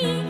You.